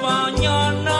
mañana.